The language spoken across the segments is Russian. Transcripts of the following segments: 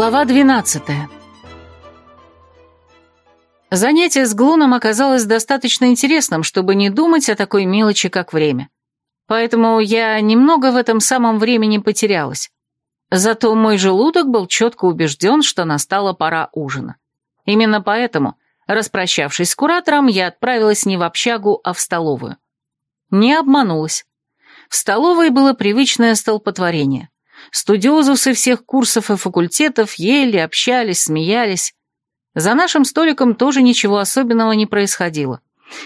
Глава 12. Занятие с Глуном оказалось достаточно интересным, чтобы не думать о такой мелочи, как время. Поэтому я немного в этом самом времени потерялась. Зато мой желудок был четко убежден, что настала пора ужина. Именно поэтому, распрощавшись с куратором, я отправилась не в общагу, а в столовую. Не обманулась. В столовой было привычное столпотворение – Студиозусы всех курсов и факультетов ели, общались, смеялись. За нашим столиком тоже ничего особенного не происходило.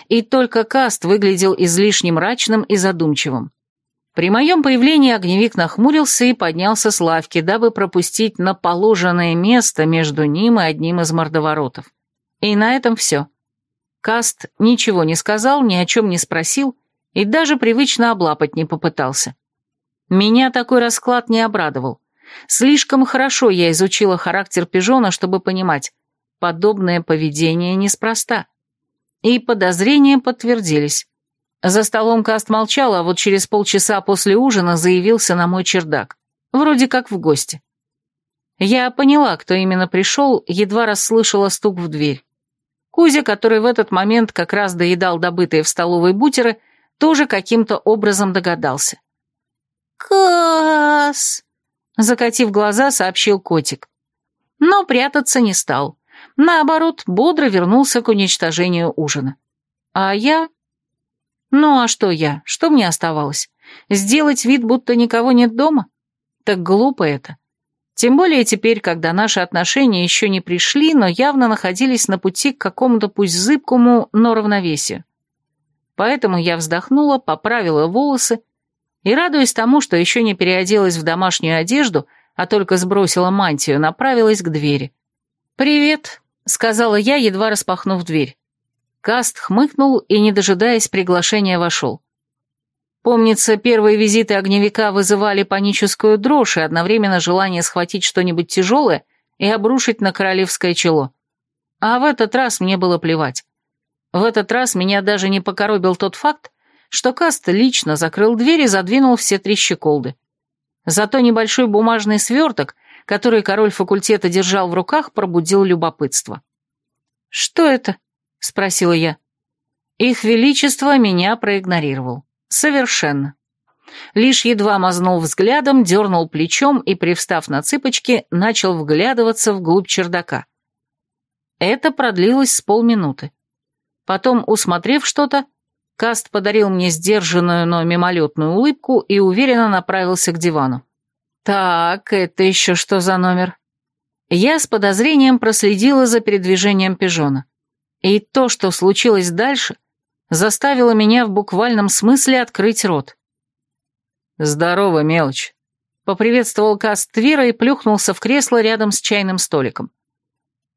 И только Каст выглядел излишне мрачным и задумчивым. При моем появлении огневик нахмурился и поднялся с лавки, дабы пропустить на положенное место между ним и одним из мордоворотов. И на этом все. Каст ничего не сказал, ни о чем не спросил и даже привычно облапать не попытался. Меня такой расклад не обрадовал. Слишком хорошо я изучила характер пижона, чтобы понимать, подобное поведение неспроста. И подозрения подтвердились. За столом Каст молчал, а вот через полчаса после ужина заявился на мой чердак. Вроде как в гости. Я поняла, кто именно пришел, едва расслышала стук в дверь. Кузя, который в этот момент как раз доедал добытые в столовой бутеры, тоже каким-то образом догадался. «Класс!» — закатив глаза, сообщил котик. Но прятаться не стал. Наоборот, бодро вернулся к уничтожению ужина. А я... Ну а что я? Что мне оставалось? Сделать вид, будто никого нет дома? Так глупо это. Тем более теперь, когда наши отношения еще не пришли, но явно находились на пути к какому-то пусть зыбкому, но равновесию. Поэтому я вздохнула, поправила волосы и, радуясь тому, что еще не переоделась в домашнюю одежду, а только сбросила мантию, направилась к двери. «Привет», — сказала я, едва распахнув дверь. Каст хмыкнул и, не дожидаясь приглашения, вошел. Помнится, первые визиты огневика вызывали паническую дрожь и одновременно желание схватить что-нибудь тяжелое и обрушить на королевское чело. А в этот раз мне было плевать. В этот раз меня даже не покоробил тот факт, что Каст лично закрыл дверь и задвинул все три щеколды. Зато небольшой бумажный сверток, который король факультета держал в руках, пробудил любопытство. «Что это?» — спросила я. Их Величество меня проигнорировал. Совершенно. Лишь едва мазнул взглядом, дернул плечом и, привстав на цыпочки, начал вглядываться вглубь чердака. Это продлилось с полминуты. Потом, усмотрев что-то, Каст подарил мне сдержанную, но мимолетную улыбку и уверенно направился к дивану. «Так, это еще что за номер?» Я с подозрением проследила за передвижением пижона. И то, что случилось дальше, заставило меня в буквальном смысле открыть рот. «Здорово, мелочь», — поприветствовал Каст Твира и плюхнулся в кресло рядом с чайным столиком.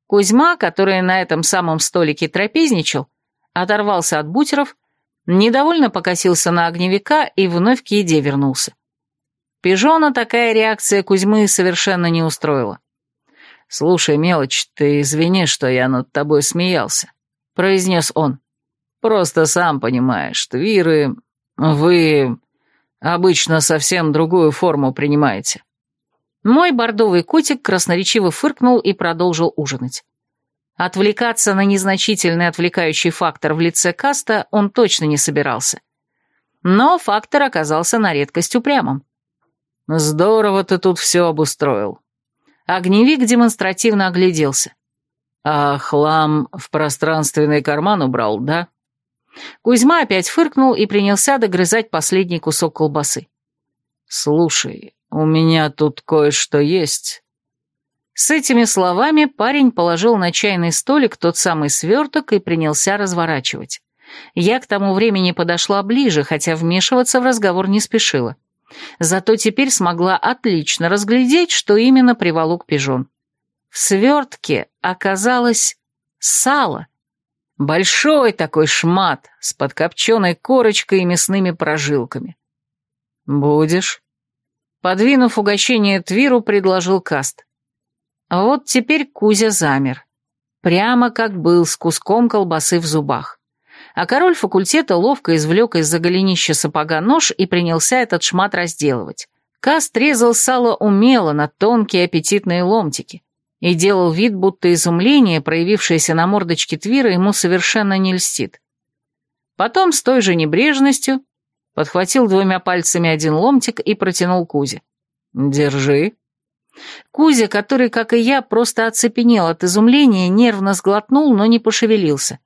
Кузьма, который на этом самом столике трапезничал, оторвался от бутеров недовольно покосился на огневика и вновь к еде вернулся. Пижона такая реакция Кузьмы совершенно не устроила. «Слушай, мелочь, ты извини, что я над тобой смеялся», — произнес он. «Просто сам понимаешь, твиры... вы... обычно совсем другую форму принимаете». Мой бордовый котик красноречиво фыркнул и продолжил ужинать. Отвлекаться на незначительный отвлекающий фактор в лице каста он точно не собирался. Но фактор оказался на редкость упрямым. «Здорово ты тут все обустроил». Огневик демонстративно огляделся. «А хлам в пространственный карман убрал, да?» Кузьма опять фыркнул и принялся догрызать последний кусок колбасы. «Слушай, у меня тут кое-что есть. С этими словами парень положил на чайный столик тот самый сверток и принялся разворачивать. Я к тому времени подошла ближе, хотя вмешиваться в разговор не спешила. Зато теперь смогла отлично разглядеть, что именно приволок пижон. В свертке оказалось сало. Большой такой шмат с подкопченной корочкой и мясными прожилками. «Будешь?» Подвинув угощение Твиру, предложил Каст. А вот теперь Кузя замер. Прямо как был, с куском колбасы в зубах. А король факультета ловко извлек из-за голенища сапога нож и принялся этот шмат разделывать. Каст резал сало умело на тонкие аппетитные ломтики и делал вид, будто изумление, проявившееся на мордочке Твира, ему совершенно не льстит. Потом с той же небрежностью подхватил двумя пальцами один ломтик и протянул Кузе. «Держи», Кузя, который, как и я, просто оцепенел от изумления, нервно сглотнул, но не пошевелился.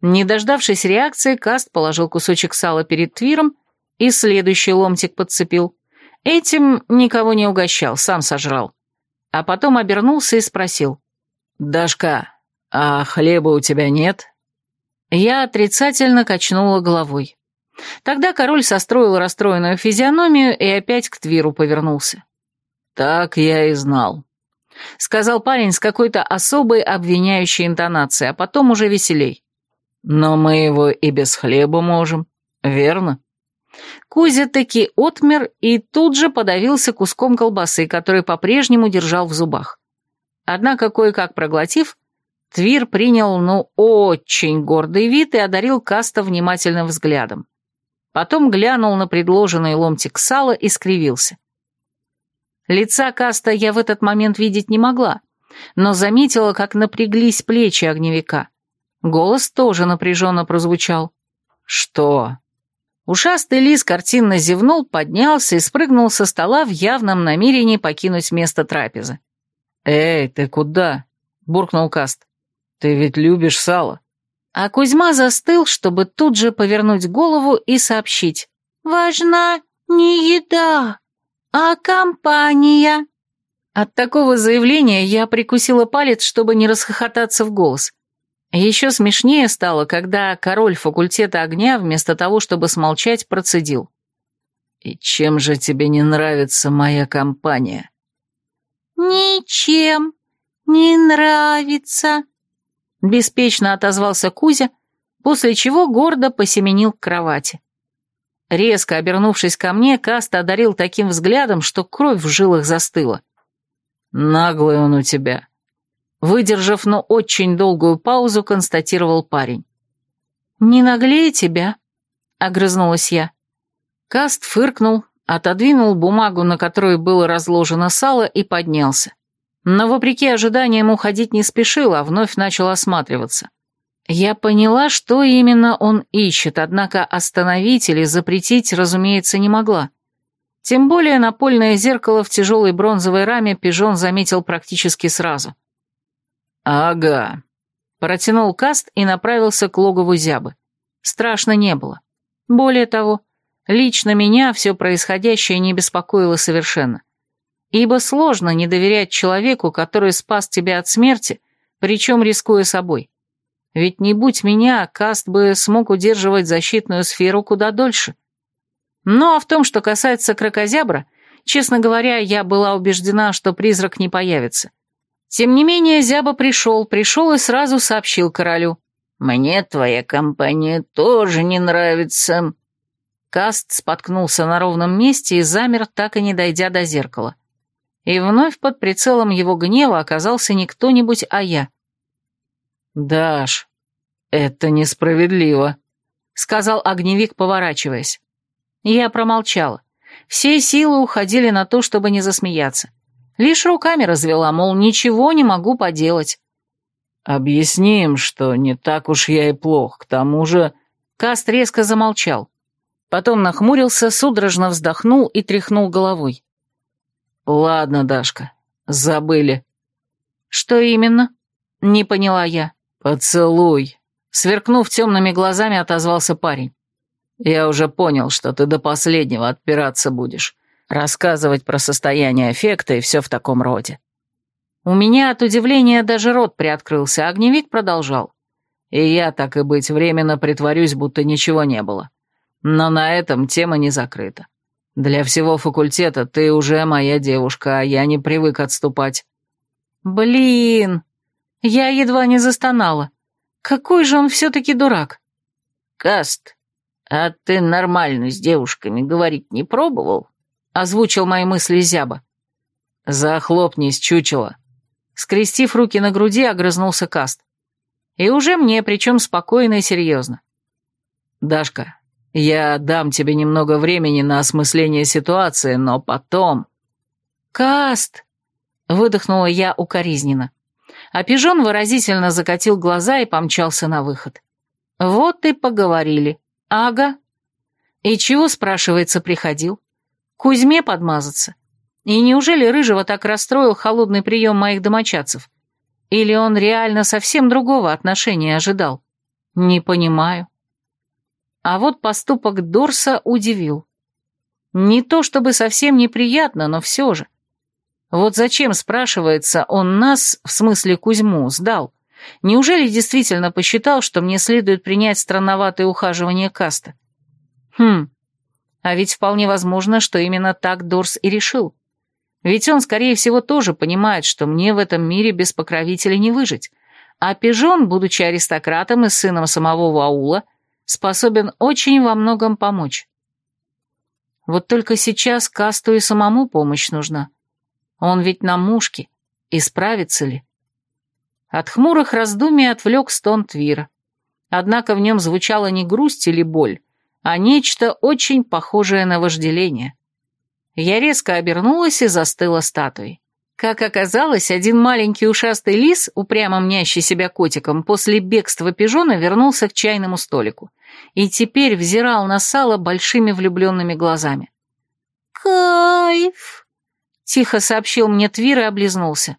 Не дождавшись реакции, Каст положил кусочек сала перед Твиром и следующий ломтик подцепил. Этим никого не угощал, сам сожрал. А потом обернулся и спросил. «Дашка, а хлеба у тебя нет?» Я отрицательно качнула головой. Тогда король состроил расстроенную физиономию и опять к Твиру повернулся. «Так я и знал», — сказал парень с какой-то особой обвиняющей интонацией, а потом уже веселей. «Но мы его и без хлеба можем, верно?» Кузя таки отмер и тут же подавился куском колбасы, который по-прежнему держал в зубах. Однако, кое-как проглотив, Твир принял, ну, очень гордый вид и одарил Каста внимательным взглядом. Потом глянул на предложенный ломтик сала и скривился. Лица Каста я в этот момент видеть не могла, но заметила, как напряглись плечи огневика. Голос тоже напряженно прозвучал. «Что?» Ушастый лис картинно зевнул, поднялся и спрыгнул со стола в явном намерении покинуть место трапезы. «Эй, ты куда?» — буркнул Каст. «Ты ведь любишь сало». А Кузьма застыл, чтобы тут же повернуть голову и сообщить. «Важна не еда, «А компания?» От такого заявления я прикусила палец, чтобы не расхохотаться в голос. Еще смешнее стало, когда король факультета огня вместо того, чтобы смолчать, процедил. «И чем же тебе не нравится моя компания?» «Ничем не нравится», — беспечно отозвался Кузя, после чего гордо посеменил к кровати. Резко обернувшись ко мне, Каст одарил таким взглядом, что кровь в жилах застыла. «Наглый он у тебя», — выдержав, но очень долгую паузу, констатировал парень. «Не наглее тебя», — огрызнулась я. Каст фыркнул, отодвинул бумагу, на которой было разложено сало, и поднялся. Но, вопреки ожиданиям, уходить не спешил, а вновь начал осматриваться. Я поняла, что именно он ищет, однако остановить или запретить, разумеется, не могла. Тем более напольное зеркало в тяжелой бронзовой раме пижон заметил практически сразу. «Ага», — протянул каст и направился к логову зябы. Страшно не было. Более того, лично меня все происходящее не беспокоило совершенно. Ибо сложно не доверять человеку, который спас тебя от смерти, причем рискуя собой. Ведь не будь меня, Каст бы смог удерживать защитную сферу куда дольше. Ну а в том, что касается крокозябра, честно говоря, я была убеждена, что призрак не появится. Тем не менее, Зяба пришел, пришел и сразу сообщил королю. «Мне твоя компания тоже не нравится». Каст споткнулся на ровном месте и замер, так и не дойдя до зеркала. И вновь под прицелом его гнева оказался не кто-нибудь, а я — «Даш, это несправедливо», — сказал огневик, поворачиваясь. Я промолчала. Все силы уходили на то, чтобы не засмеяться. Лишь руками развела, мол, ничего не могу поделать. «Объясни им, что не так уж я и плох, к тому же...» Каст резко замолчал. Потом нахмурился, судорожно вздохнул и тряхнул головой. «Ладно, Дашка, забыли». «Что именно?» — не поняла я. «Поцелуй!» — сверкнув темными глазами, отозвался парень. «Я уже понял, что ты до последнего отпираться будешь, рассказывать про состояние эффекта и все в таком роде». У меня от удивления даже рот приоткрылся, а огневик продолжал. «И я, так и быть, временно притворюсь, будто ничего не было. Но на этом тема не закрыта. Для всего факультета ты уже моя девушка, а я не привык отступать». «Блин!» Я едва не застонала. Какой же он все-таки дурак. «Каст, а ты нормально с девушками говорить не пробовал?» — озвучил мои мысли Зяба. «Захлопнись, чучело!» Скрестив руки на груди, огрызнулся Каст. «И уже мне, причем спокойно и серьезно». «Дашка, я дам тебе немного времени на осмысление ситуации, но потом...» «Каст!» — выдохнула я укоризненно а пижон выразительно закатил глаза и помчался на выход. Вот и поговорили. Ага. И чего, спрашивается, приходил? Кузьме подмазаться. И неужели Рыжего так расстроил холодный прием моих домочадцев? Или он реально совсем другого отношения ожидал? Не понимаю. А вот поступок Дорса удивил. Не то чтобы совсем неприятно, но все же. Вот зачем, спрашивается, он нас, в смысле Кузьму, сдал? Неужели действительно посчитал, что мне следует принять странноватое ухаживание Каста? Хм, а ведь вполне возможно, что именно так Дорс и решил. Ведь он, скорее всего, тоже понимает, что мне в этом мире без покровителя не выжить. А Пижон, будучи аристократом и сыном самого Ваула, способен очень во многом помочь. Вот только сейчас Касту и самому помощь нужна. Он ведь на мушке. И справится ли? От хмурых раздумий отвлек стон Твира. Однако в нем звучала не грусть или боль, а нечто очень похожее на вожделение. Я резко обернулась и застыла статуей. Как оказалось, один маленький ушастый лис, упрямо мнящий себя котиком, после бегства пижона вернулся к чайному столику и теперь взирал на сало большими влюбленными глазами. «Кайф!» — тихо сообщил мне Твир и облизнулся.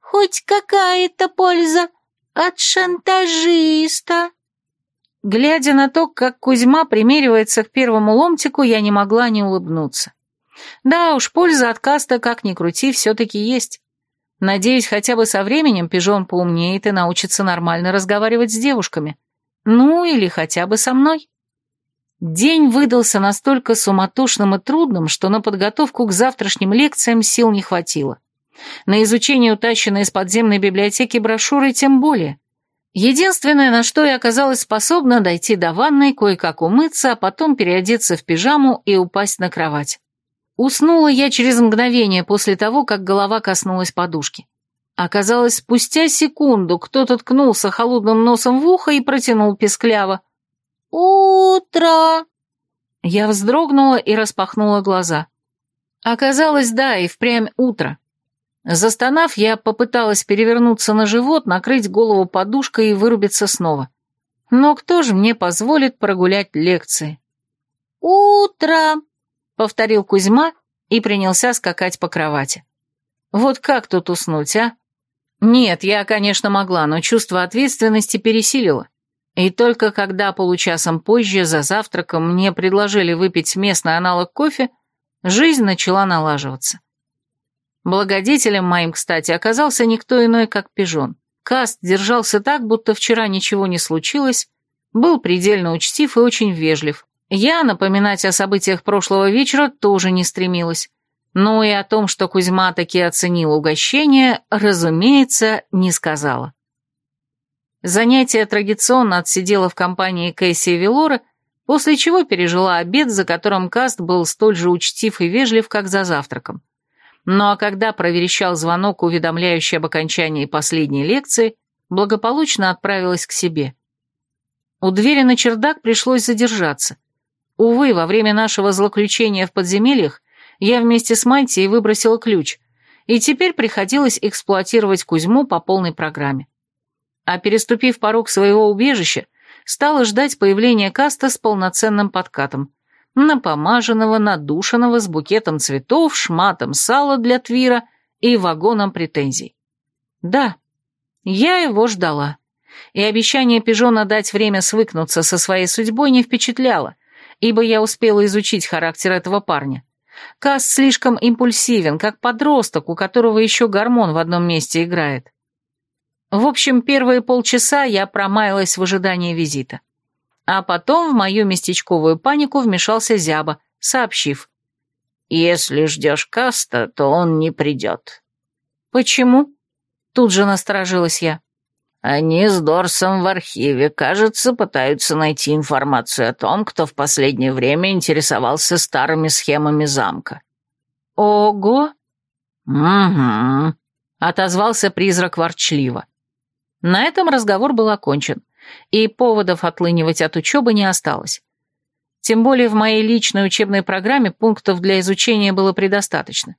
«Хоть какая-то польза от шантажиста!» Глядя на то, как Кузьма примеривается к первому ломтику, я не могла не улыбнуться. Да уж, польза от каста, как ни крути, все-таки есть. Надеюсь, хотя бы со временем пижон поумнеет и научится нормально разговаривать с девушками. Ну, или хотя бы со мной. День выдался настолько суматошным и трудным, что на подготовку к завтрашним лекциям сил не хватило. На изучение утащенной из подземной библиотеки брошюры тем более. Единственное, на что я оказалась способна, дойти до ванной, кое-как умыться, а потом переодеться в пижаму и упасть на кровать. Уснула я через мгновение после того, как голова коснулась подушки. Оказалось, спустя секунду кто-то ткнулся холодным носом в ухо и протянул пескляво. — «Утро!» Я вздрогнула и распахнула глаза. Оказалось, да, и впрямь утро. Застонав, я попыталась перевернуться на живот, накрыть голову подушкой и вырубиться снова. Но кто же мне позволит прогулять лекции? «Утро!» — повторил Кузьма и принялся скакать по кровати. «Вот как тут уснуть, а?» Нет, я, конечно, могла, но чувство ответственности пересилило. И только когда получасом позже за завтраком мне предложили выпить местный аналог кофе, жизнь начала налаживаться. Благодетелем моим, кстати, оказался никто иной, как пижон. Каст держался так, будто вчера ничего не случилось, был предельно учтив и очень вежлив. Я напоминать о событиях прошлого вечера тоже не стремилась. Но и о том, что Кузьма таки оценил угощение, разумеется, не сказала. Занятие традиционно отсидела в компании Кэсси и Велоры, после чего пережила обед, за которым Каст был столь же учтив и вежлив, как за завтраком. Ну а когда проверещал звонок, уведомляющий об окончании последней лекции, благополучно отправилась к себе. У двери на чердак пришлось задержаться. Увы, во время нашего злоключения в подземельях я вместе с Мантией выбросила ключ, и теперь приходилось эксплуатировать Кузьму по полной программе а переступив порог своего убежища, стала ждать появления Каста с полноценным подкатом. Напомаженного, надушенного, с букетом цветов, шматом сала для твира и вагоном претензий. Да, я его ждала. И обещание пижона дать время свыкнуться со своей судьбой не впечатляло, ибо я успела изучить характер этого парня. Каст слишком импульсивен, как подросток, у которого еще гормон в одном месте играет. В общем, первые полчаса я промаялась в ожидании визита. А потом в мою местечковую панику вмешался Зяба, сообщив. «Если ждешь Каста, то он не придет». «Почему?» Тут же насторожилась я. «Они с Дорсом в архиве, кажется, пытаются найти информацию о том, кто в последнее время интересовался старыми схемами замка». «Ого!» «Угу», — отозвался призрак ворчливо. На этом разговор был окончен, и поводов отлынивать от учебы не осталось. Тем более в моей личной учебной программе пунктов для изучения было предостаточно.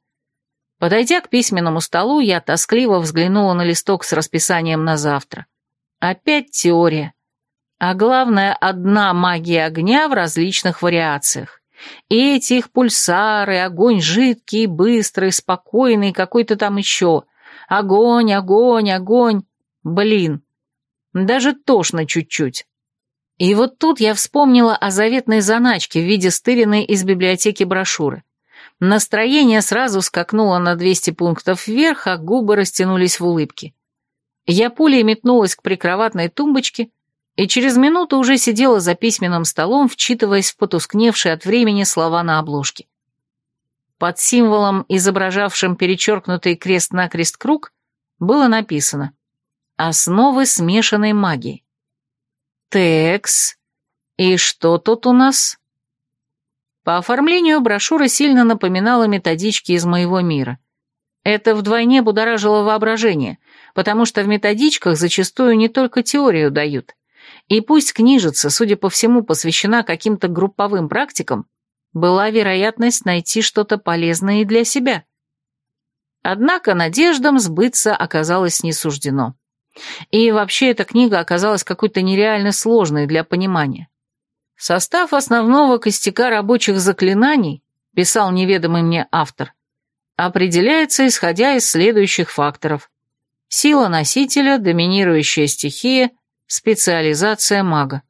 Подойдя к письменному столу, я тоскливо взглянула на листок с расписанием на завтра. Опять теория. А главное, одна магия огня в различных вариациях. И эти их пульсары, огонь жидкий, быстрый, спокойный, какой-то там еще. Огонь, огонь, огонь. Блин, даже тошно чуть-чуть. И вот тут я вспомнила о заветной заначке в виде стыренной из библиотеки брошюры. Настроение сразу скакнуло на 200 пунктов вверх, а губы растянулись в улыбке. Я пулей метнулась к прикроватной тумбочке и через минуту уже сидела за письменным столом, вчитываясь в потускневшие от времени слова на обложке. Под символом, изображавшим перечеркнутый крест-накрест круг, было написано Основы смешанной магии. Текс. И что тут у нас? По оформлению брошюра сильно напоминала методички из моего мира. Это вдвойне будоражило воображение, потому что в методичках зачастую не только теорию дают. И пусть книжица, судя по всему, посвящена каким-то групповым практикам, была вероятность найти что-то полезное и для себя. Однако надеждам сбыться оказалось не суждено. И вообще эта книга оказалась какой-то нереально сложной для понимания. Состав основного костяка рабочих заклинаний, писал неведомый мне автор, определяется, исходя из следующих факторов. Сила носителя, доминирующая стихия, специализация мага.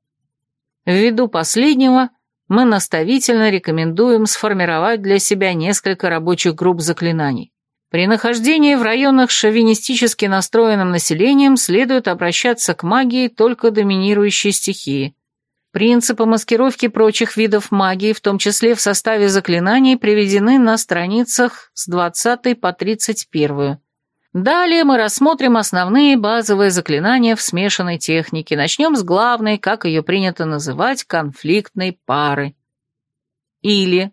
Ввиду последнего мы наставительно рекомендуем сформировать для себя несколько рабочих групп заклинаний. При нахождении в районах с шовинистически настроенным населением следует обращаться к магии только доминирующей стихии. Принципы маскировки прочих видов магии, в том числе в составе заклинаний, приведены на страницах с 20 по 31. Далее мы рассмотрим основные базовые заклинания в смешанной технике. Начнем с главной, как ее принято называть, конфликтной пары. Или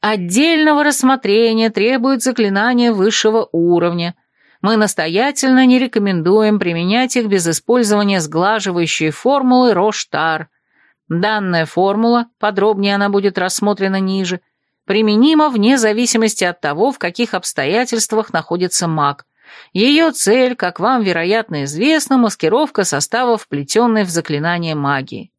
Отдельного рассмотрения требуют заклинания высшего уровня. Мы настоятельно не рекомендуем применять их без использования сглаживающей формулы Роштар. Данная формула, подробнее она будет рассмотрена ниже, применима вне зависимости от того, в каких обстоятельствах находится маг. Ее цель, как вам, вероятно, известно, маскировка составов, вплетенной в заклинание магии.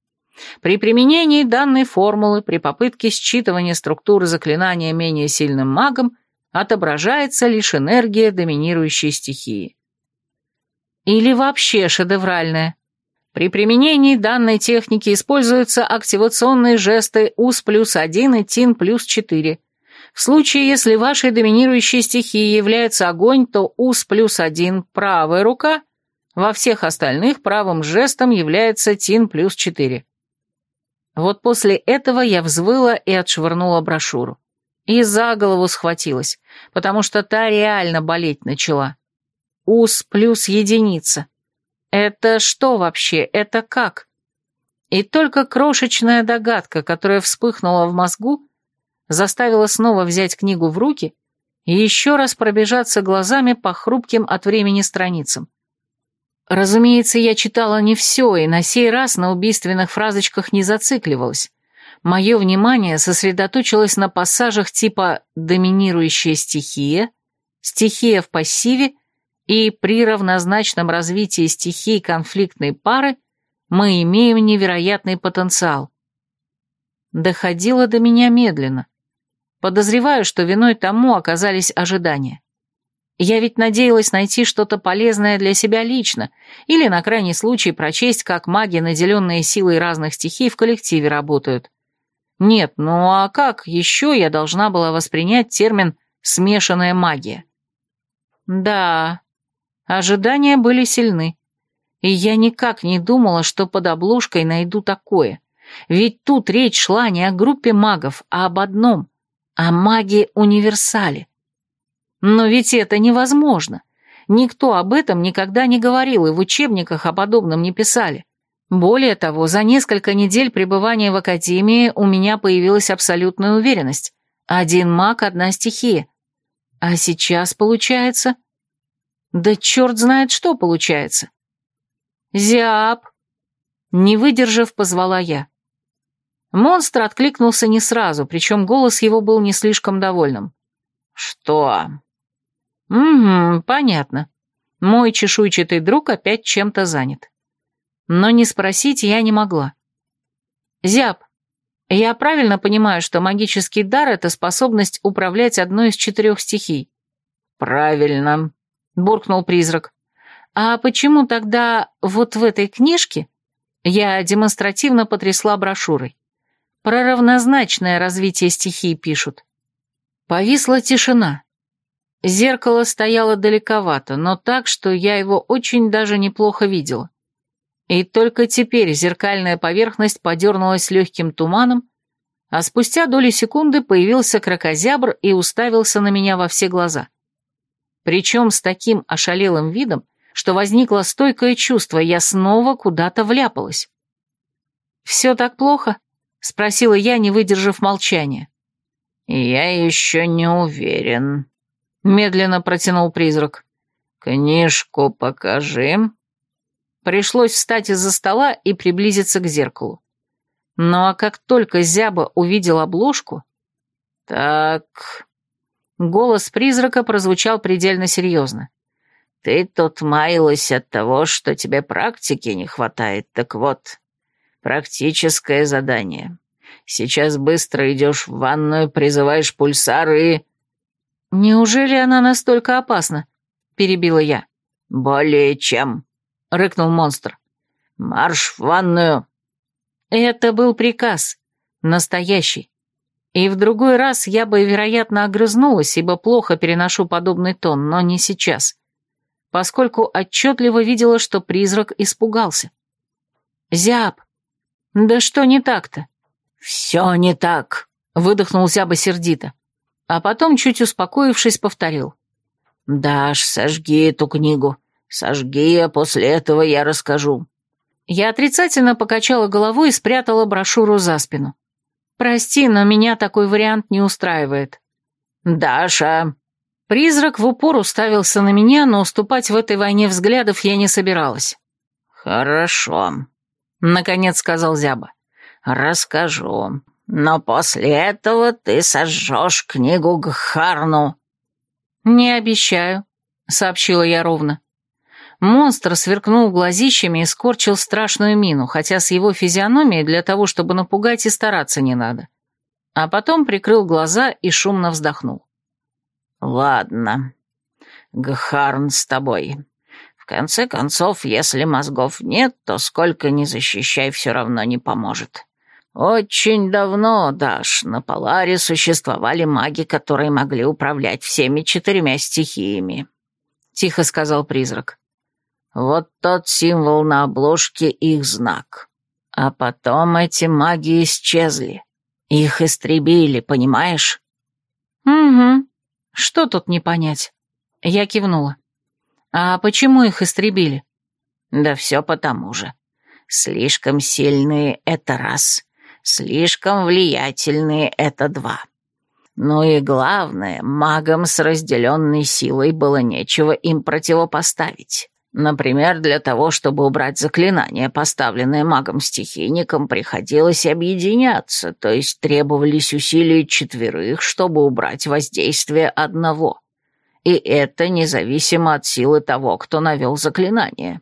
При применении данной формулы при попытке считывания структуры заклинания менее сильным магом отображается лишь энергия доминирующей стихии. Или вообще шедевральная. При применении данной техники используются активационные жесты УС плюс 1 и ТИН плюс 4. В случае, если вашей доминирующей стихией является огонь, то УС плюс 1 правая рука, во всех остальных правым жестом является ТИН плюс 4. Вот после этого я взвыла и отшвырнула брошюру. И за голову схватилась, потому что та реально болеть начала. Ус плюс единица. Это что вообще? Это как? И только крошечная догадка, которая вспыхнула в мозгу, заставила снова взять книгу в руки и еще раз пробежаться глазами по хрупким от времени страницам. Разумеется, я читала не все, и на сей раз на убийственных фразочках не зацикливалась. Мое внимание сосредоточилось на пассажах типа «доминирующая стихия», «стихия в пассиве» и «при равнозначном развитии стихии конфликтной пары мы имеем невероятный потенциал». Доходило до меня медленно. Подозреваю, что виной тому оказались ожидания. Я ведь надеялась найти что-то полезное для себя лично, или на крайний случай прочесть, как маги, наделенные силой разных стихий, в коллективе работают. Нет, ну а как еще я должна была воспринять термин «смешанная магия»? Да, ожидания были сильны. И я никак не думала, что под обложкой найду такое. Ведь тут речь шла не о группе магов, а об одном — о магии-универсале. Но ведь это невозможно. Никто об этом никогда не говорил, и в учебниках о подобном не писали. Более того, за несколько недель пребывания в академии у меня появилась абсолютная уверенность. Один маг, одна стихия. А сейчас получается... Да черт знает, что получается. «Зиап!» Не выдержав, позвала я. Монстр откликнулся не сразу, причем голос его был не слишком довольным. «Что?» «Угу, понятно. Мой чешуйчатый друг опять чем-то занят». Но не спросить я не могла. «Зяб, я правильно понимаю, что магический дар — это способность управлять одной из четырех стихий?» «Правильно», — буркнул призрак. «А почему тогда вот в этой книжке...» Я демонстративно потрясла брошюрой. Про равнозначное развитие стихий пишут. Повисла тишина. Зеркало стояло далековато, но так, что я его очень даже неплохо видела. И только теперь зеркальная поверхность подернулась легким туманом, а спустя доли секунды появился крокозябр и уставился на меня во все глаза. Причем с таким ошалелым видом, что возникло стойкое чувство, я снова куда-то вляпалась. «Все так плохо?» — спросила я, не выдержав молчания. «Я еще не уверен», — медленно протянул призрак. «Книжку покажи». Пришлось встать из-за стола и приблизиться к зеркалу. Ну а как только Зяба увидел обложку... «Так...» Голос призрака прозвучал предельно серьезно. «Ты тут маялась от того, что тебе практики не хватает. Так вот, практическое задание. Сейчас быстро идешь в ванную, призываешь пульсары и...» «Неужели она настолько опасна?» — перебила я. «Более чем», — рыкнул монстр. «Марш в ванную!» Это был приказ. Настоящий. И в другой раз я бы, вероятно, огрызнулась, ибо плохо переношу подобный тон, но не сейчас. Поскольку отчетливо видела, что призрак испугался. «Зяб! Да что не так-то?» «Все не так!» — выдохнул Зяба сердито а потом, чуть успокоившись, повторил. «Даш, сожги эту книгу. Сожги, а после этого я расскажу». Я отрицательно покачала головой и спрятала брошюру за спину. «Прости, но меня такой вариант не устраивает». «Даша!» Призрак в упор уставился на меня, но уступать в этой войне взглядов я не собиралась. «Хорошо», — наконец сказал Зяба. «Расскажу. Но после этого ты сожжешь книгу Гхарну». «Не обещаю», — сообщила я ровно. Монстр сверкнул глазищами и скорчил страшную мину, хотя с его физиономией для того, чтобы напугать, и стараться не надо. А потом прикрыл глаза и шумно вздохнул. «Ладно, Гхарн с тобой. В конце концов, если мозгов нет, то сколько ни защищай, все равно не поможет». Очень давно, Даш, на Поларе существовали маги, которые могли управлять всеми четырьмя стихиями, — тихо сказал призрак. Вот тот символ на обложке — их знак. А потом эти маги исчезли. Их истребили, понимаешь? Угу. Что тут не понять? Я кивнула. А почему их истребили? Да все потому же. Слишком сильные — это раз. Слишком влиятельные это два. Ну и главное, магам с разделенной силой было нечего им противопоставить. Например, для того, чтобы убрать заклинание, поставленное магом-стихийником, приходилось объединяться, то есть требовались усилия четверых, чтобы убрать воздействие одного. И это независимо от силы того, кто навел заклинание.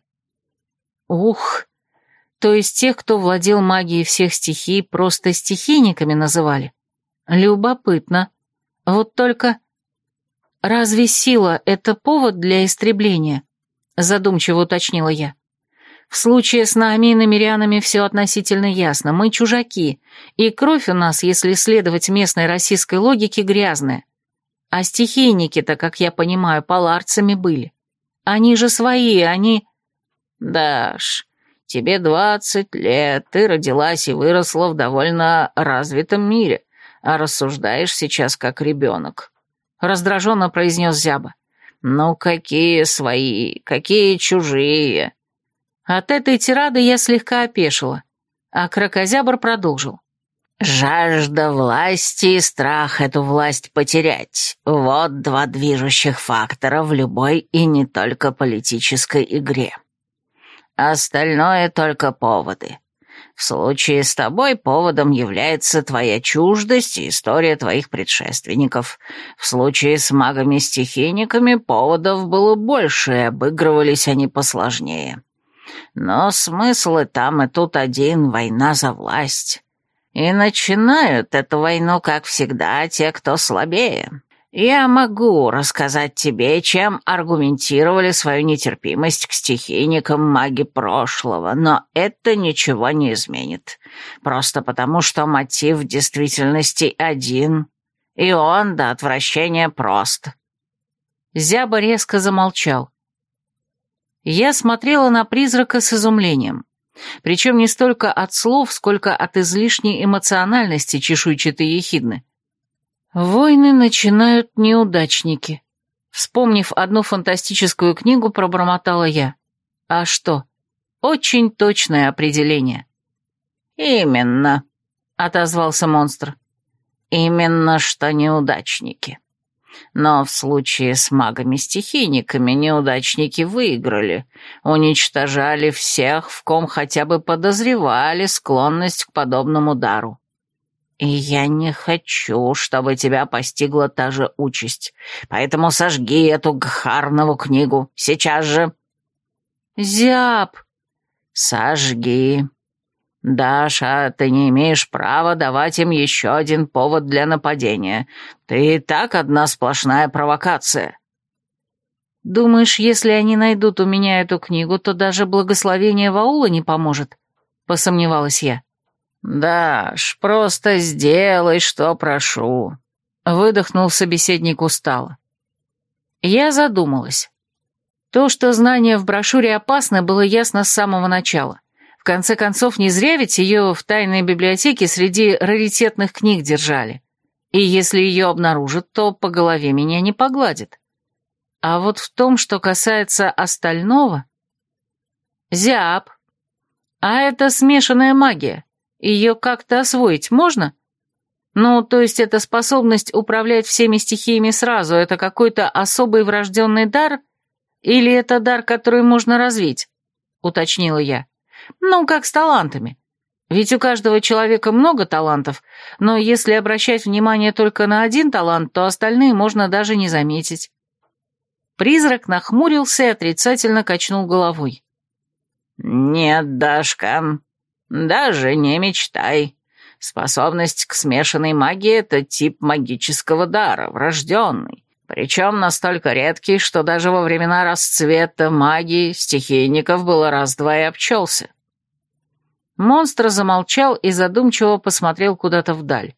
«Ух!» то есть тех, кто владел магией всех стихий, просто стихийниками называли. Любопытно. Вот только... «Разве сила — это повод для истребления?» — задумчиво уточнила я. «В случае с нами и намерянами все относительно ясно. Мы чужаки, и кровь у нас, если следовать местной российской логике, грязная. А стихийники-то, как я понимаю, поларцами были. Они же свои, они...» «Даш, Тебе двадцать лет, ты родилась и выросла в довольно развитом мире, а рассуждаешь сейчас как ребенок», — раздраженно произнес Зяба. «Ну какие свои, какие чужие?» От этой тирады я слегка опешила, а крокозябр продолжил. «Жажда власти и страх эту власть потерять — вот два движущих фактора в любой и не только политической игре. А остальное только поводы. В случае с тобой поводом является твоя чуждость и история твоих предшественников. В случае с магами-стихийниками поводов было больше, и обыгрывались они посложнее. Но смысл и там, и тут один — война за власть. И начинают эту войну, как всегда, те, кто слабее. Я могу рассказать тебе, чем аргументировали свою нетерпимость к стихийникам маги прошлого, но это ничего не изменит. Просто потому, что мотив в действительности один, и он до отвращения прост. Зяба резко замолчал. Я смотрела на призрака с изумлением. Причем не столько от слов, сколько от излишней эмоциональности чешуйчатой ехидны. «Войны начинают неудачники», — вспомнив одну фантастическую книгу, пробормотала я. «А что? Очень точное определение». «Именно», — отозвался монстр. «Именно что неудачники. Но в случае с магами-стихийниками неудачники выиграли, уничтожали всех, в ком хотя бы подозревали склонность к подобному дару. Я не хочу, чтобы тебя постигла та же участь, поэтому сожги эту гхарнову книгу сейчас же. Зяб! Сожги. Даша, ты не имеешь права давать им еще один повод для нападения. Ты и так одна сплошная провокация. Думаешь, если они найдут у меня эту книгу, то даже благословение Ваула не поможет? Посомневалась я. «Даш, просто сделай, что прошу», — выдохнул собеседник устало. Я задумалась. То, что знания в брошюре опасны, было ясно с самого начала. В конце концов, не зря ведь ее в тайной библиотеке среди раритетных книг держали. И если ее обнаружат, то по голове меня не погладит. А вот в том, что касается остального... Зяб. А это смешанная магия. Ее как-то освоить можно? Ну, то есть эта способность управлять всеми стихиями сразу, это какой-то особый врожденный дар? Или это дар, который можно развить? Уточнила я. Ну, как с талантами. Ведь у каждого человека много талантов, но если обращать внимание только на один талант, то остальные можно даже не заметить. Призрак нахмурился и отрицательно качнул головой. «Нет, Дашка, «Даже не мечтай. Способность к смешанной магии — это тип магического дара, врожденный, причем настолько редкий, что даже во времена расцвета магии стихийников было раз-два и обчелся». Монстр замолчал и задумчиво посмотрел куда-то вдаль.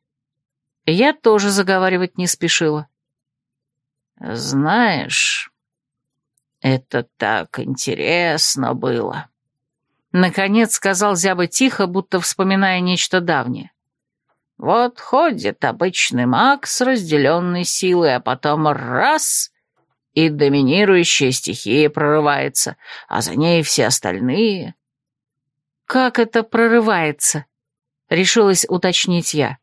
Я тоже заговаривать не спешила. «Знаешь, это так интересно было», Наконец сказал Зяба тихо, будто вспоминая нечто давнее. Вот ходит обычный маг с разделенной силой, а потом раз — и доминирующая стихия прорывается, а за ней все остальные. «Как это прорывается?» — решилась уточнить я.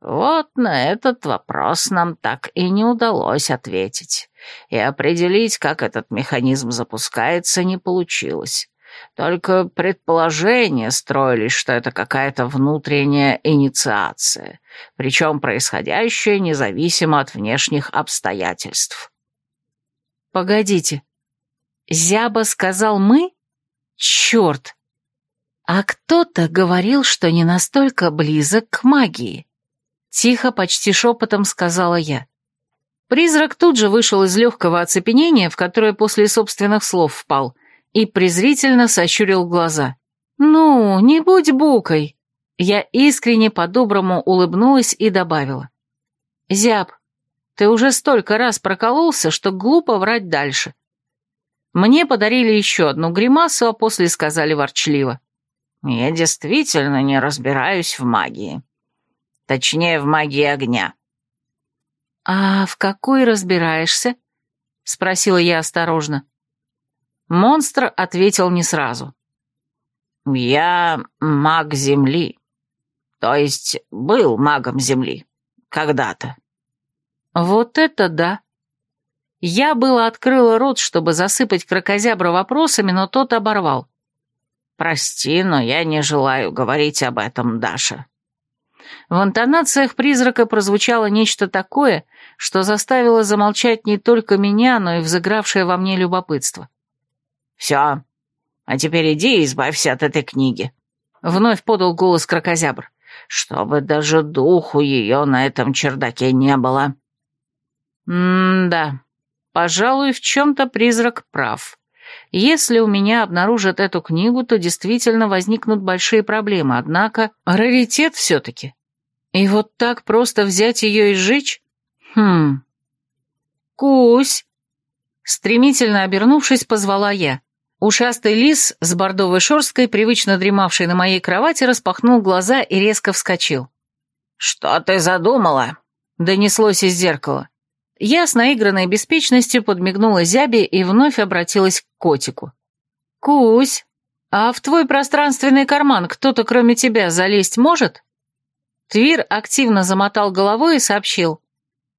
Вот на этот вопрос нам так и не удалось ответить, и определить, как этот механизм запускается, не получилось. Только предположения строились, что это какая-то внутренняя инициация, причем происходящая независимо от внешних обстоятельств. «Погодите, Зяба сказал «мы»? Черт! А кто-то говорил, что не настолько близок к магии». Тихо, почти шепотом сказала я. Призрак тут же вышел из легкого оцепенения, в которое после собственных слов впал – и презрительно сощурил глаза. «Ну, не будь букой!» Я искренне по-доброму улыбнулась и добавила. «Зяб, ты уже столько раз прокололся, что глупо врать дальше». Мне подарили еще одну гримасу, а после сказали ворчливо. «Я действительно не разбираюсь в магии. Точнее, в магии огня». «А в какой разбираешься?» — спросила я осторожно. Монстр ответил не сразу. «Я маг Земли. То есть был магом Земли. Когда-то». «Вот это да!» Я было открыла рот, чтобы засыпать крокозябра вопросами, но тот оборвал. «Прости, но я не желаю говорить об этом, Даша». В интонациях призрака прозвучало нечто такое, что заставило замолчать не только меня, но и взыгравшее во мне любопытство. «Все. А теперь иди и избавься от этой книги». Вновь подал голос крокозябр. «Чтобы даже духу ее на этом чердаке не было». «М-да. Пожалуй, в чем-то призрак прав». Если у меня обнаружат эту книгу, то действительно возникнут большие проблемы, однако раритет все-таки. И вот так просто взять ее и сжечь? Хм. Кусь! Стремительно обернувшись, позвала я. Ушастый лис с бордовой шерсткой, привычно дремавший на моей кровати, распахнул глаза и резко вскочил. «Что ты задумала?» — донеслось из зеркала. Я с наигранной беспечностью подмигнула зябе и вновь обратилась к котику. «Кусь, а в твой пространственный карман кто-то кроме тебя залезть может?» Твир активно замотал головой и сообщил.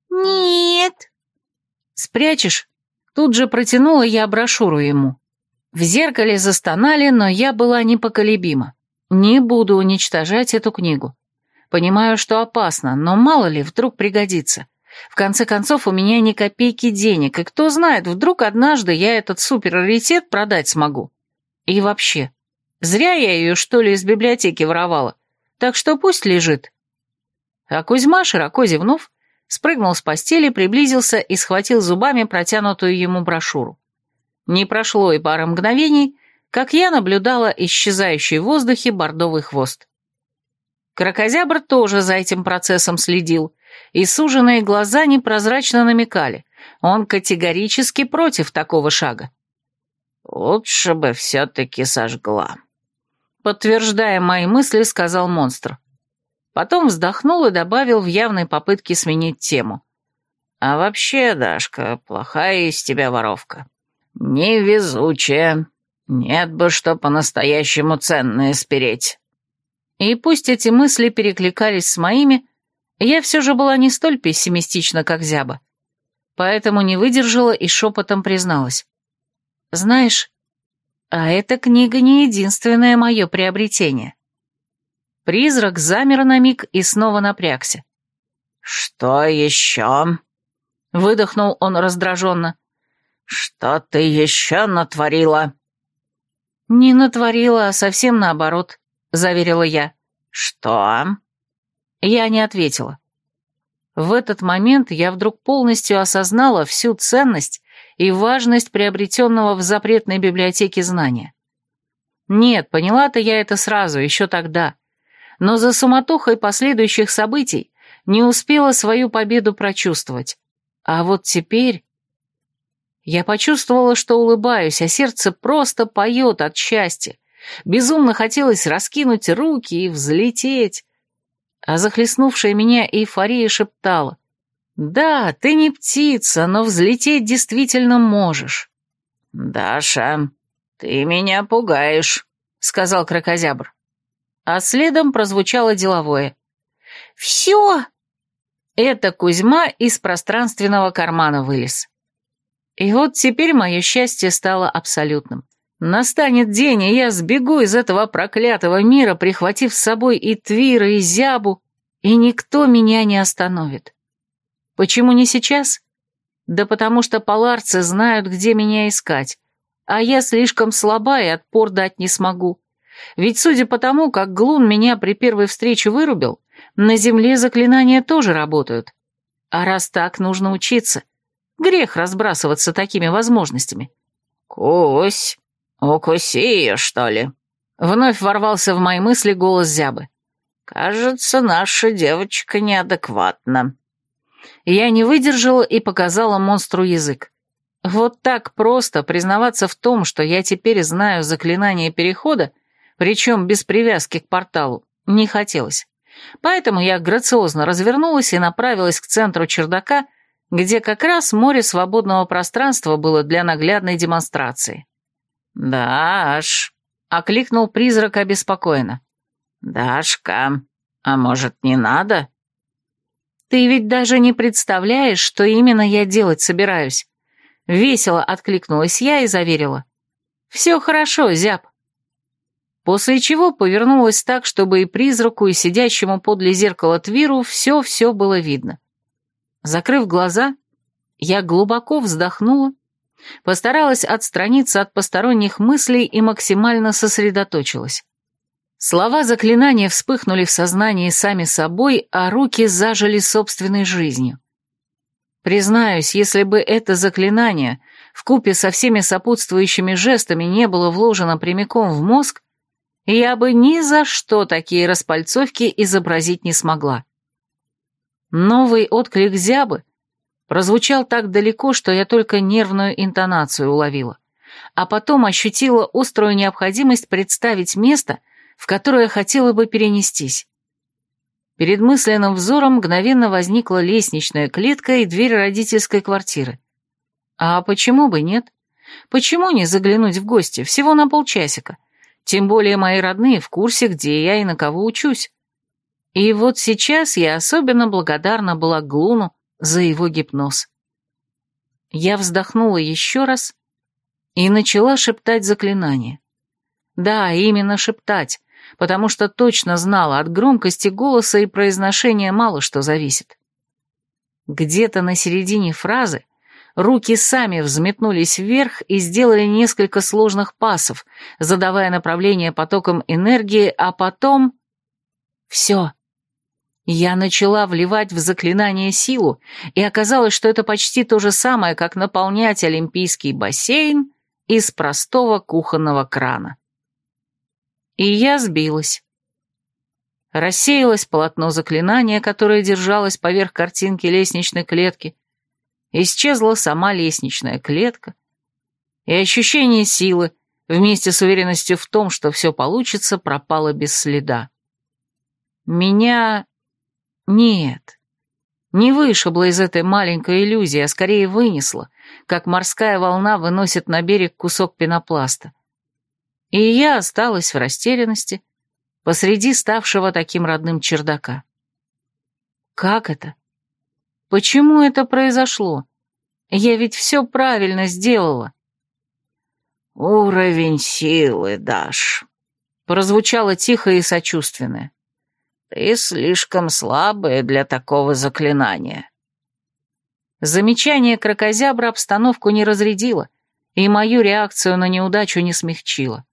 «Нет». «Спрячешь?» Тут же протянула я брошюру ему. В зеркале застонали, но я была непоколебима. Не буду уничтожать эту книгу. Понимаю, что опасно, но мало ли, вдруг пригодится. В конце концов, у меня ни копейки денег, и кто знает, вдруг однажды я этот суперраритет продать смогу. И вообще, зря я ее, что ли, из библиотеки воровала. Так что пусть лежит. А Кузьма, широко зевнув, спрыгнул с постели, приблизился и схватил зубами протянутую ему брошюру. Не прошло и пары мгновений, как я наблюдала исчезающий в воздухе бордовый хвост. Кракозябр тоже за этим процессом следил, и суженные глаза непрозрачно намекали. Он категорически против такого шага. «Лучше бы все-таки сожгла», — подтверждая мои мысли, сказал монстр. Потом вздохнул и добавил в явной попытке сменить тему. «А вообще, Дашка, плохая из тебя воровка. «Невезучая. Нет бы что по-настоящему ценное спереть». И пусть эти мысли перекликались с моими, я все же была не столь пессимистична, как зяба. Поэтому не выдержала и шепотом призналась. «Знаешь, а эта книга не единственное мое приобретение». Призрак замер на миг и снова напрягся. «Что еще?» — выдохнул он раздраженно. «Что ты еще натворила?» «Не натворила, а совсем наоборот», — заверила я. «Что?» Я не ответила. В этот момент я вдруг полностью осознала всю ценность и важность приобретенного в запретной библиотеке знания. Нет, поняла-то я это сразу, еще тогда. Но за суматохой последующих событий не успела свою победу прочувствовать. А вот теперь я почувствовала, что улыбаюсь, а сердце просто поет от счастья. Безумно хотелось раскинуть руки и взлететь. А захлестнувшая меня эйфория шептала. «Да, ты не птица, но взлететь действительно можешь». «Даша, ты меня пугаешь», — сказал крокозябр. А следом прозвучало деловое. «Все!» Это Кузьма из пространственного кармана вылез. И вот теперь мое счастье стало абсолютным. Настанет день, и я сбегу из этого проклятого мира, прихватив с собой и Твира, и Зябу, и никто меня не остановит. Почему не сейчас? Да потому что поларцы знают, где меня искать, а я слишком слаба и отпор дать не смогу. Ведь судя по тому, как Глун меня при первой встрече вырубил, на земле заклинания тоже работают. А раз так, нужно учиться — Грех разбрасываться такими возможностями. «Кусь, укуси ее, что ли?» Вновь ворвался в мои мысли голос зябы. «Кажется, наша девочка неадекватна». Я не выдержала и показала монстру язык. Вот так просто признаваться в том, что я теперь знаю заклинание перехода, причем без привязки к порталу, не хотелось. Поэтому я грациозно развернулась и направилась к центру чердака, где как раз море свободного пространства было для наглядной демонстрации. «Даш!» — окликнул призрак обеспокоенно. «Дашка, а может, не надо?» «Ты ведь даже не представляешь, что именно я делать собираюсь!» Весело откликнулась я и заверила. «Все хорошо, зяб!» После чего повернулась так, чтобы и призраку, и сидящему подле зеркала Твиру все-все было видно. Закрыв глаза, я глубоко вздохнула, постаралась отстраниться от посторонних мыслей и максимально сосредоточилась. Слова заклинания вспыхнули в сознании сами собой, а руки зажили собственной жизнью. Признаюсь, если бы это заклинание в купе со всеми сопутствующими жестами не было вложено прямиком в мозг, я бы ни за что такие распальцовки изобразить не смогла. Новый отклик зябы прозвучал так далеко, что я только нервную интонацию уловила, а потом ощутила острую необходимость представить место, в которое хотела бы перенестись. Перед мысленным взором мгновенно возникла лестничная клетка и дверь родительской квартиры. А почему бы нет? Почему не заглянуть в гости всего на полчасика? Тем более мои родные в курсе, где я и на кого учусь. И вот сейчас я особенно благодарна была Глуну за его гипноз. Я вздохнула еще раз и начала шептать заклинание. Да, именно шептать, потому что точно знала, от громкости голоса и произношения мало что зависит. Где-то на середине фразы руки сами взметнулись вверх и сделали несколько сложных пасов, задавая направление потоком энергии, а потом... Все. Я начала вливать в заклинание силу, и оказалось, что это почти то же самое, как наполнять олимпийский бассейн из простого кухонного крана. И я сбилась. Рассеялось полотно заклинания, которое держалось поверх картинки лестничной клетки. Исчезла сама лестничная клетка. И ощущение силы, вместе с уверенностью в том, что все получится, пропало без следа. Меня нет, не вышибла из этой маленькой иллюзии, а скорее вынесла, как морская волна выносит на берег кусок пенопласта. И я осталась в растерянности посреди ставшего таким родным чердака. Как это? Почему это произошло? Я ведь все правильно сделала. «Уровень силы, Даш», — прозвучало тихо и сочувственно. «Ты слишком слабая для такого заклинания». Замечание крокозябра обстановку не разрядило, и мою реакцию на неудачу не смягчило.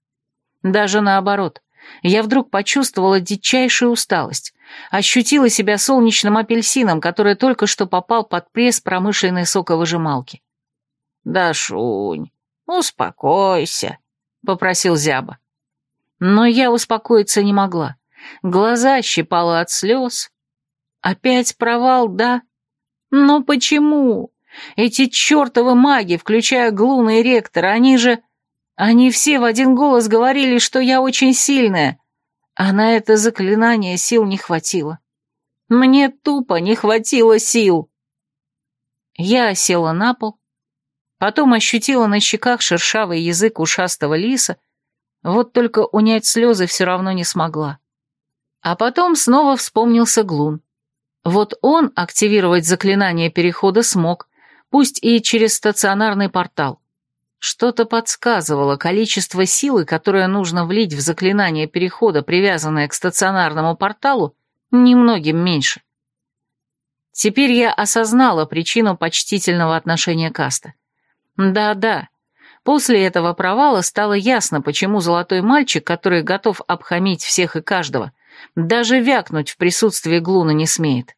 Даже наоборот, я вдруг почувствовала дичайшую усталость, ощутила себя солнечным апельсином, который только что попал под пресс промышленной соковыжималки. «Да, Шунь, успокойся», — попросил Зяба. Но я успокоиться не могла глаза щипало от слез. Опять провал, да? Но почему? Эти чертовы маги, включая Глуна и Ректора, они же... Они все в один голос говорили, что я очень сильная, а на это заклинание сил не хватило. Мне тупо не хватило сил. Я села на пол, потом ощутила на щеках шершавый язык ушастого лиса, вот только унять слезы все равно не смогла. А потом снова вспомнился Глун. Вот он активировать заклинание перехода смог, пусть и через стационарный портал. Что-то подсказывало количество силы, которое нужно влить в заклинание перехода, привязанное к стационарному порталу, немногим меньше. Теперь я осознала причину почтительного отношения Каста. Да-да, после этого провала стало ясно, почему золотой мальчик, который готов обхамить всех и каждого – даже вякнуть в присутствии Глуна не смеет.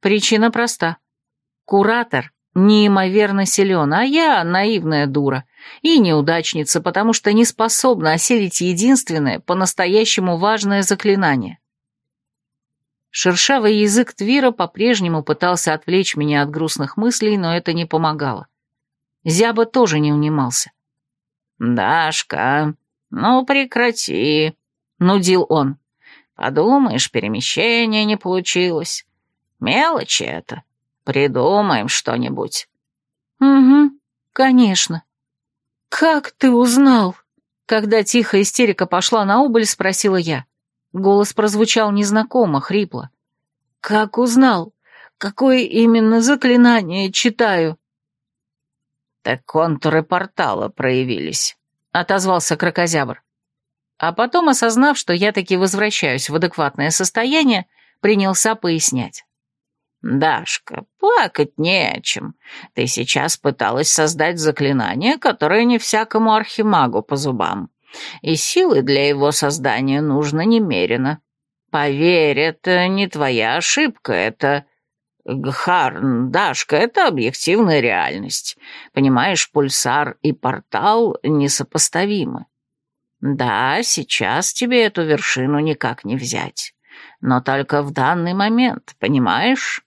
Причина проста. Куратор неимоверно силен, а я наивная дура и неудачница, потому что не способна осилить единственное, по-настоящему важное заклинание. Шершавый язык Твира по-прежнему пытался отвлечь меня от грустных мыслей, но это не помогало. Зяба тоже не унимался. «Дашка, ну прекрати», — нудил он. Подумаешь, перемещение не получилось. Мелочи это. Придумаем что-нибудь». «Угу, конечно». «Как ты узнал?» Когда тихая истерика пошла на убыль, спросила я. Голос прозвучал незнакомо, хрипло. «Как узнал? Какое именно заклинание читаю?» «Так контуры портала проявились», — отозвался крокозябр. А потом, осознав, что я таки возвращаюсь в адекватное состояние, принялся пояснять. «Дашка, плакать не о чем. Ты сейчас пыталась создать заклинание, которое не всякому архимагу по зубам. И силы для его создания нужно немерено. Поверь, это не твоя ошибка, это...» Гхарн, Дашка, это объективная реальность. Понимаешь, пульсар и портал несопоставимы. Да, сейчас тебе эту вершину никак не взять. Но только в данный момент, понимаешь?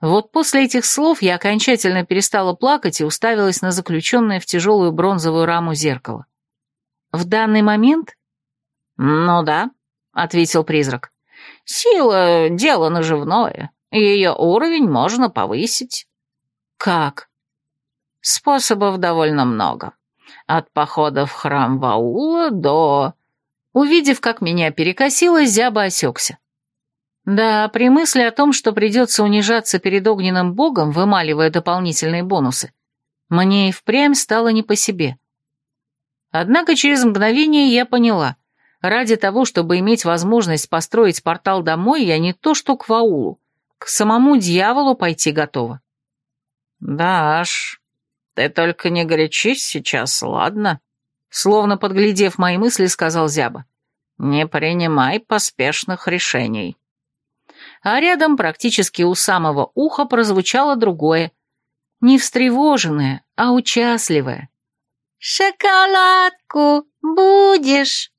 Вот после этих слов я окончательно перестала плакать и уставилась на заключенное в тяжелую бронзовую раму зеркало. «В данный момент?» «Ну да», — ответил призрак. «Сила — дело наживное, и ее уровень можно повысить». «Как?» «Способов довольно много. От похода в храм Ваула до...» Увидев, как меня перекосило, зяба осекся. Да, при мысли о том, что придется унижаться перед огненным богом, вымаливая дополнительные бонусы, мне и впрямь стало не по себе. Однако через мгновение я поняла. Ради того, чтобы иметь возможность построить портал домой, я не то что к Ваулу, к самому дьяволу пойти готова. «Даш», «Ты только не горячись сейчас, ладно?» Словно подглядев мои мысли, сказал Зяба. «Не принимай поспешных решений». А рядом, практически у самого уха, прозвучало другое. Не встревоженное, а участливое. «Шоколадку будешь?»